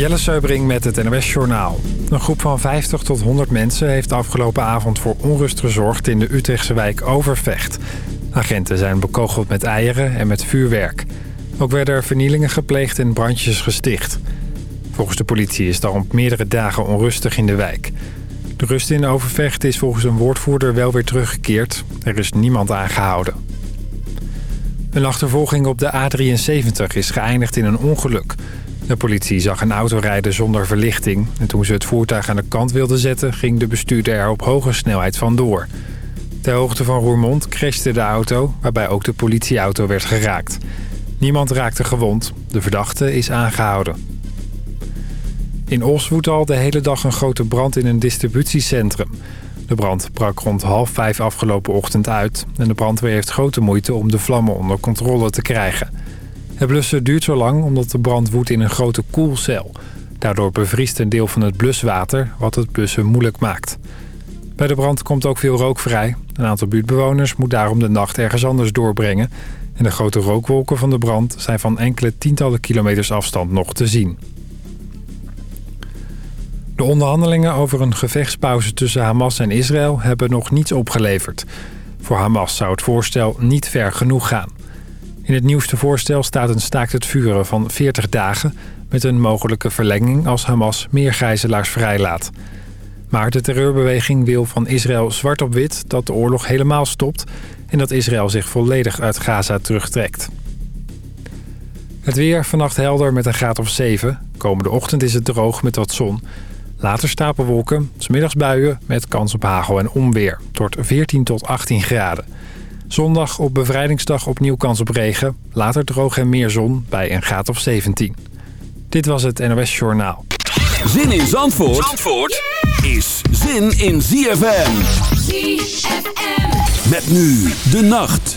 Jelle Seubring met het NOS Journaal. Een groep van 50 tot 100 mensen heeft afgelopen avond voor onrust gezorgd in de Utrechtse wijk Overvecht. Agenten zijn bekogeld met eieren en met vuurwerk. Ook werden er vernielingen gepleegd en brandjes gesticht. Volgens de politie is daarom meerdere dagen onrustig in de wijk. De rust in Overvecht is volgens een woordvoerder wel weer teruggekeerd. Er is niemand aangehouden. Een achtervolging op de A73 is geëindigd in een ongeluk. De politie zag een auto rijden zonder verlichting. En toen ze het voertuig aan de kant wilden zetten... ging de bestuurder er op hoge snelheid vandoor. Ter hoogte van Roermond crashte de auto... waarbij ook de politieauto werd geraakt. Niemand raakte gewond. De verdachte is aangehouden. In Os al de hele dag een grote brand in een distributiecentrum. De brand brak rond half vijf afgelopen ochtend uit... en de brandweer heeft grote moeite om de vlammen onder controle te krijgen... Het blussen duurt zo lang omdat de brand woedt in een grote koelcel. Daardoor bevriest een deel van het bluswater, wat het blussen moeilijk maakt. Bij de brand komt ook veel rook vrij. Een aantal buurtbewoners moet daarom de nacht ergens anders doorbrengen. En de grote rookwolken van de brand zijn van enkele tientallen kilometers afstand nog te zien. De onderhandelingen over een gevechtspauze tussen Hamas en Israël hebben nog niets opgeleverd. Voor Hamas zou het voorstel niet ver genoeg gaan. In het nieuwste voorstel staat een staakt het vuren van 40 dagen... met een mogelijke verlenging als Hamas meer gijzelaars vrijlaat. Maar de terreurbeweging wil van Israël zwart op wit dat de oorlog helemaal stopt... en dat Israël zich volledig uit Gaza terugtrekt. Het weer vannacht helder met een graad of 7. Komende ochtend is het droog met wat zon. Later stapelwolken, smiddags buien met kans op hagel en onweer. Tot 14 tot 18 graden. Zondag op bevrijdingsdag opnieuw kans op regen. Later droog en meer zon bij een graad of 17. Dit was het NOS Journaal. Zin in Zandvoort, Zandvoort is zin in ZFM. ZFM. Met nu de nacht.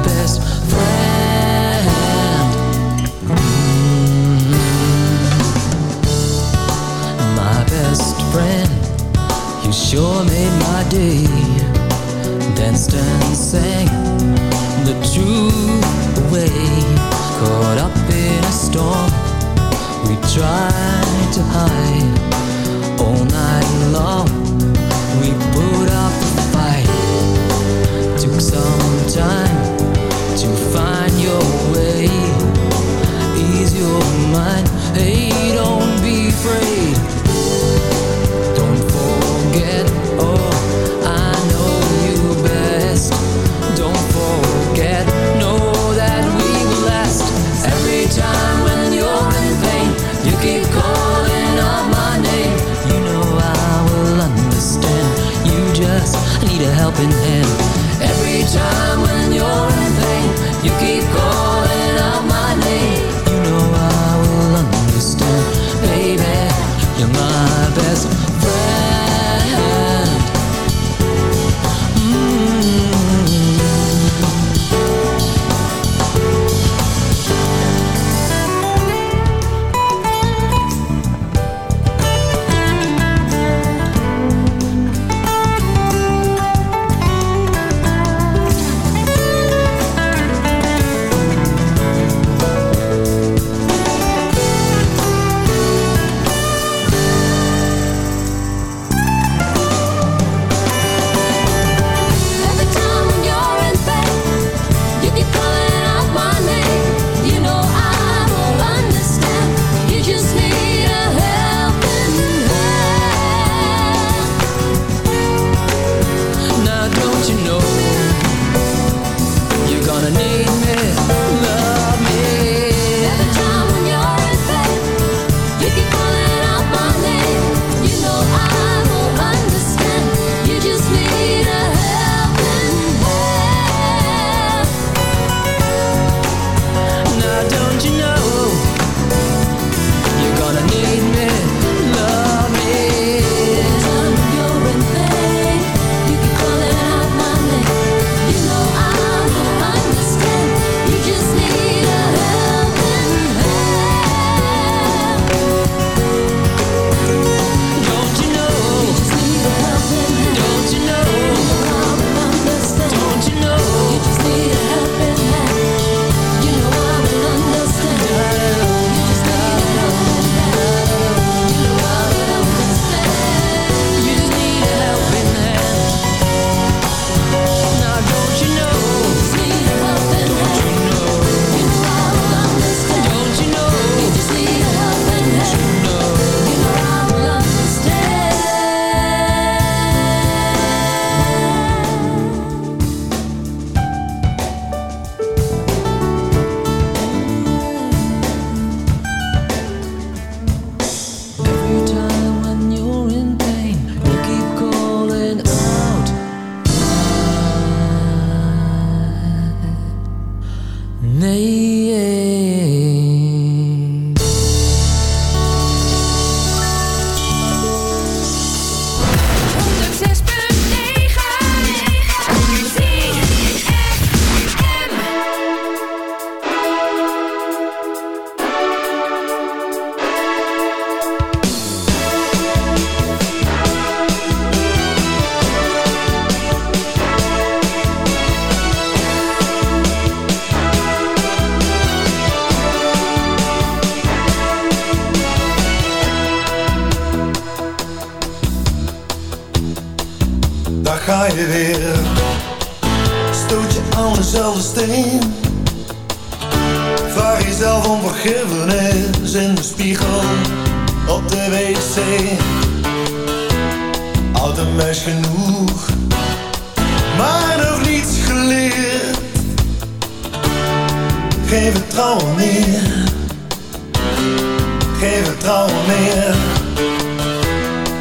sure made my day. Danced and sang the truth away. Caught up in a storm, we tried to hide all night long. We put up a fight. Took some time to find your way. Ease your mind. Hey, don't be afraid. open hand.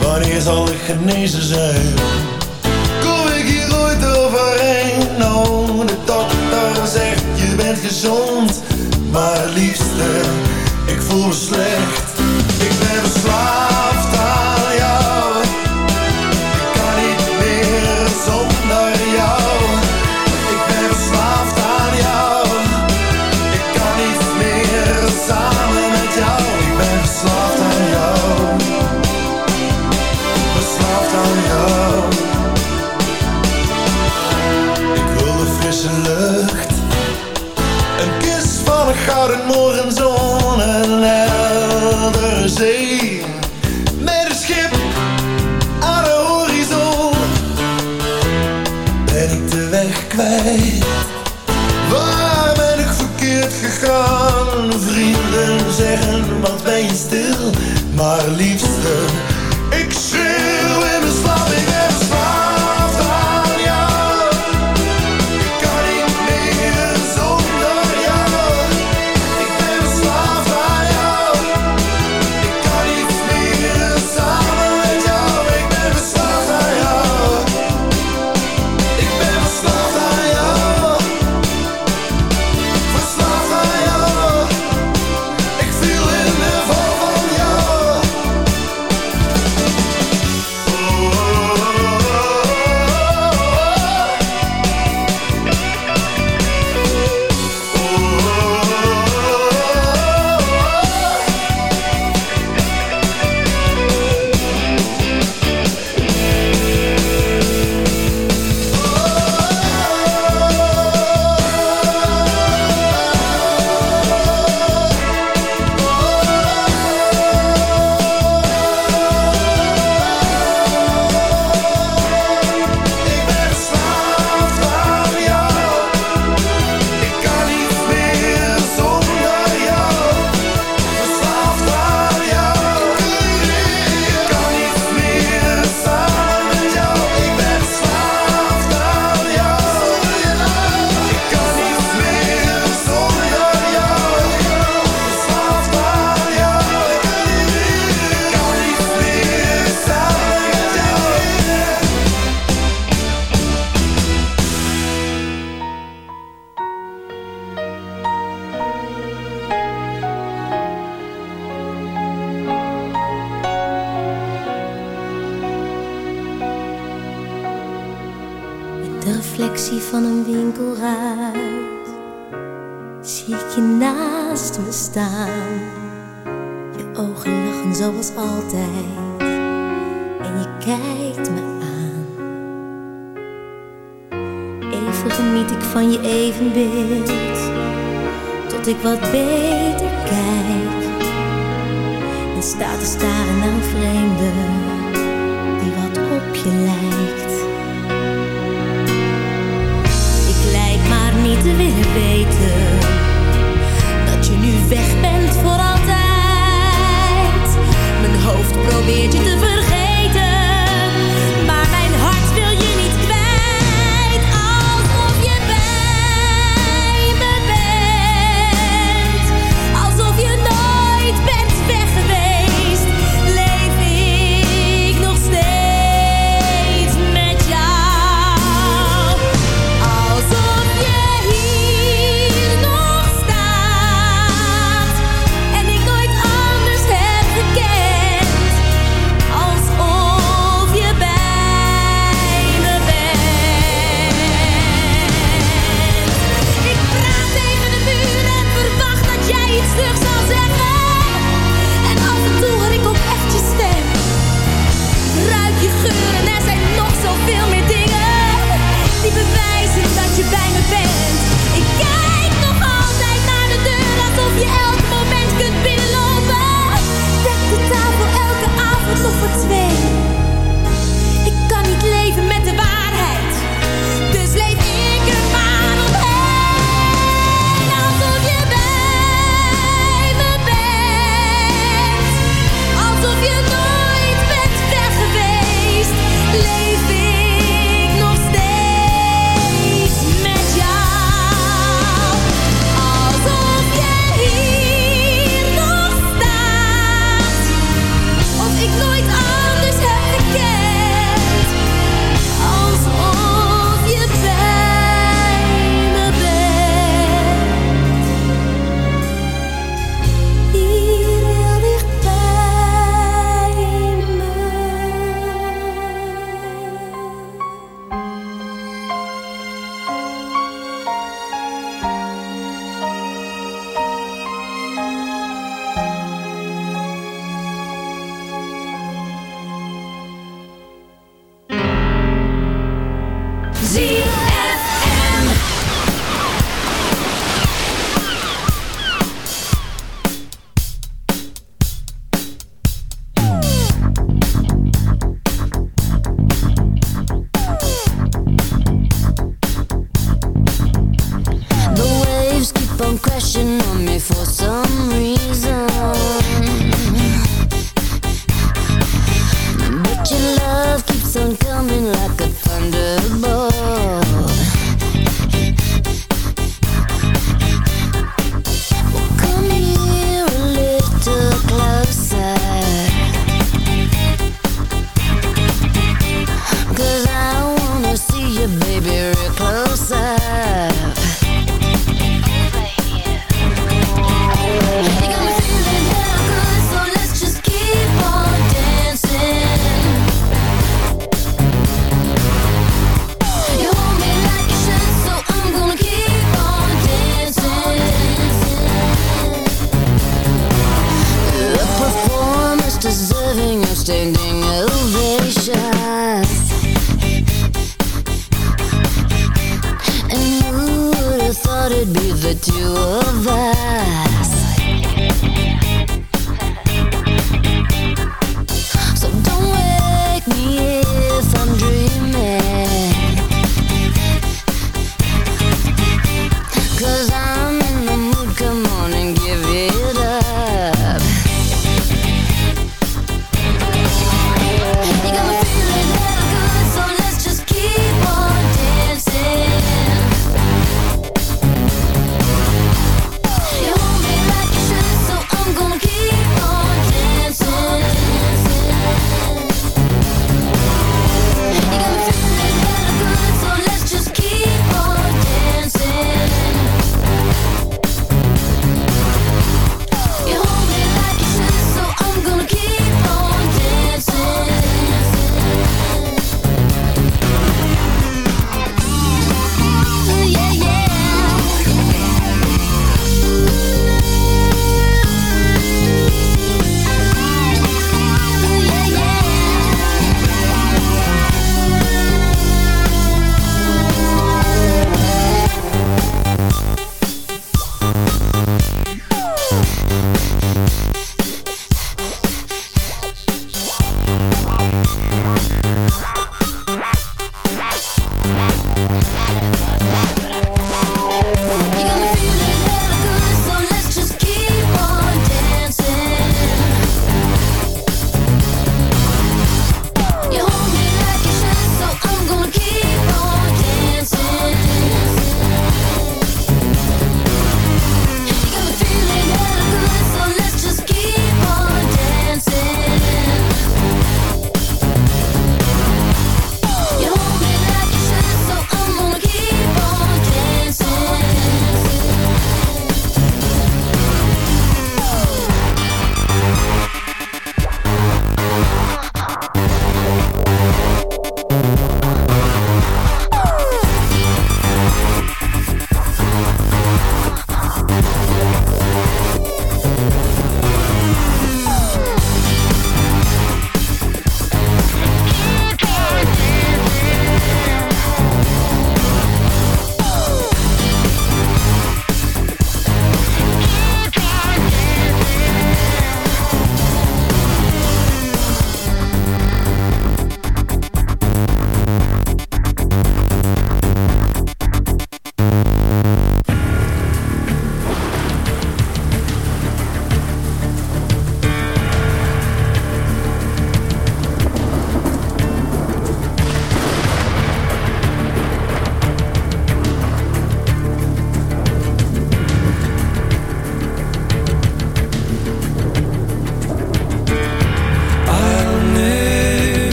Wanneer zal ik genezen zijn? Kom ik hier ooit overheen? Nou, de dokter zegt je bent gezond, maar het liefste, ik voel me slecht.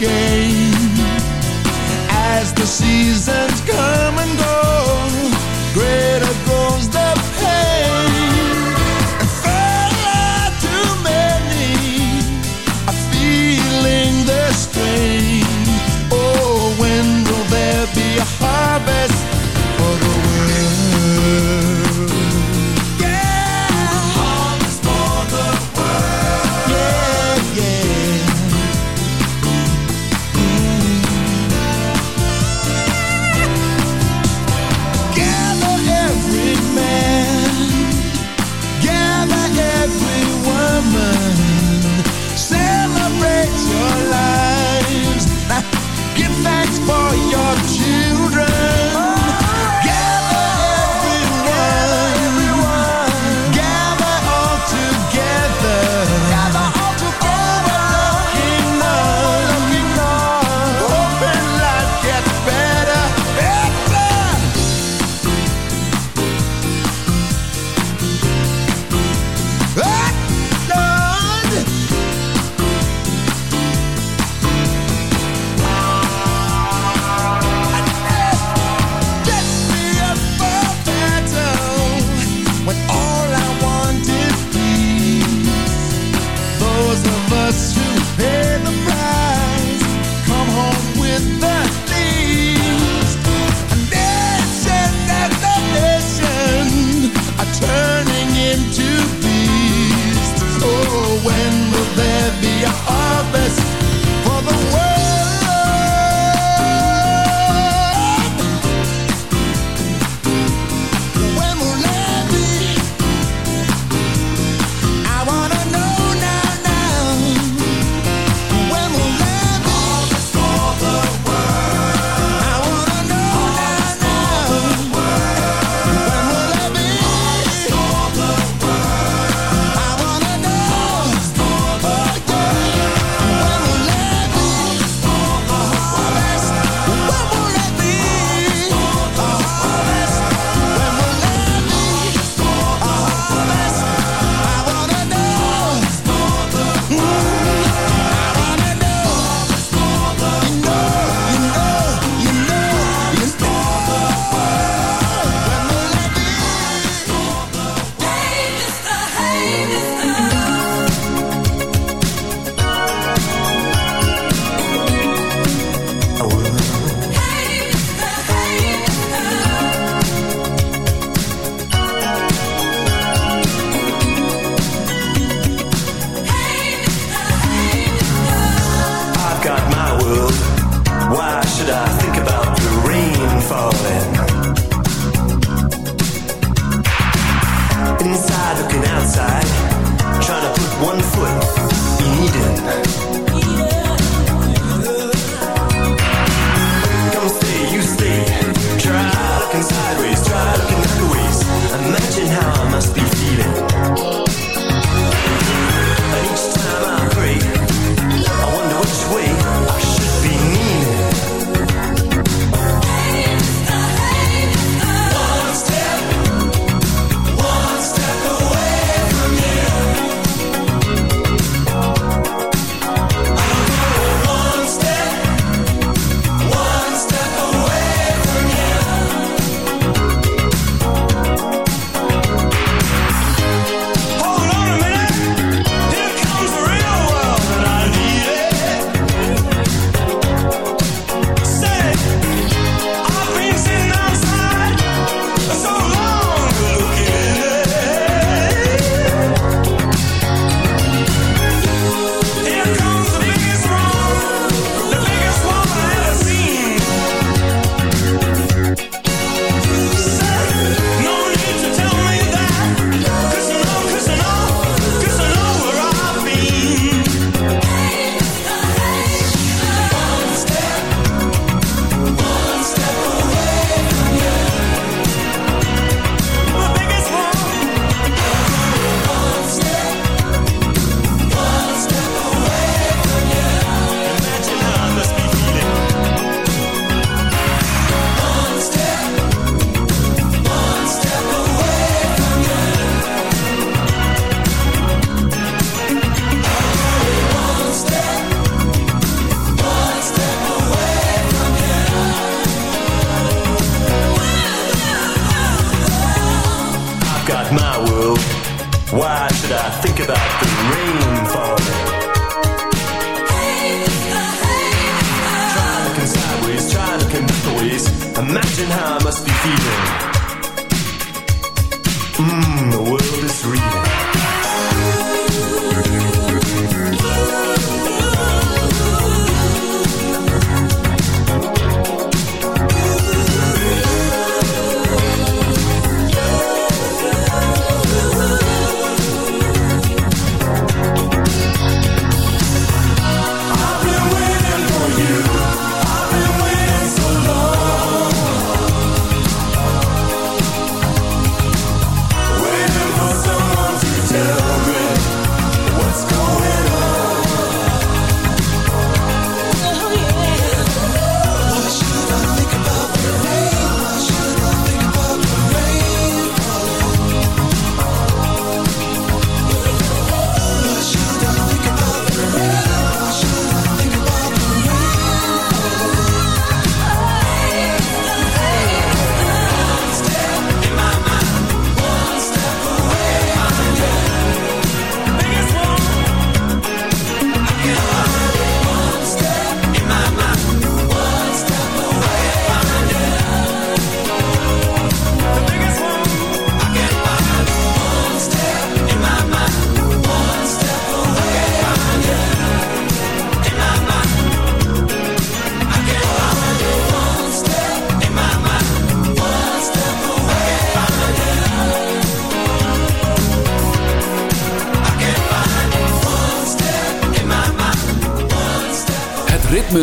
game as the seasons come and go.